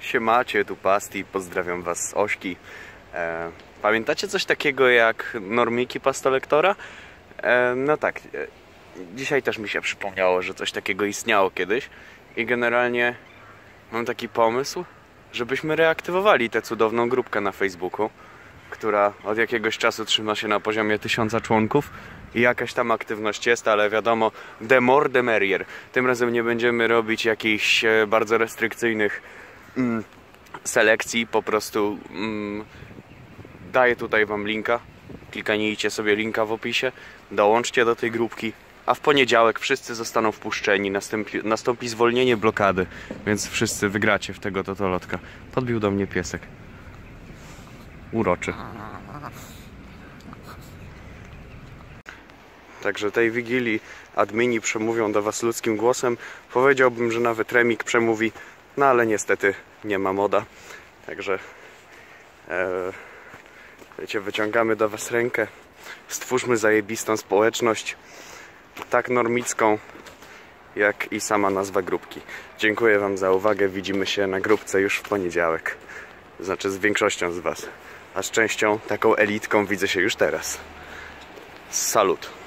Siemacie, tu Pasti, pozdrawiam was z Ośki. E, pamiętacie coś takiego jak normiki pastolektora? E, no tak, e, dzisiaj też mi się przypomniało, że coś takiego istniało kiedyś i generalnie mam taki pomysł, żebyśmy reaktywowali tę cudowną grupkę na Facebooku, która od jakiegoś czasu trzyma się na poziomie tysiąca członków i jakaś tam aktywność jest, ale wiadomo, the more the merrier. Tym razem nie będziemy robić jakichś e, bardzo restrykcyjnych selekcji, po prostu mm, daję tutaj wam linka, kliknijcie sobie linka w opisie, dołączcie do tej grupki, a w poniedziałek wszyscy zostaną wpuszczeni, nastąpi, nastąpi zwolnienie blokady, więc wszyscy wygracie w tego totolotka. Podbił do mnie piesek. Uroczy. Także tej wigilii admini przemówią do Was ludzkim głosem. Powiedziałbym, że nawet Remik przemówi, no ale niestety nie ma moda. Także e, wiecie, wyciągamy do Was rękę. Stwórzmy zajebistą społeczność, tak normicką, jak i sama nazwa grupki. Dziękuję Wam za uwagę. Widzimy się na grupce już w poniedziałek. Znaczy z większością z Was. A z częścią, taką elitką widzę się już teraz. Salut.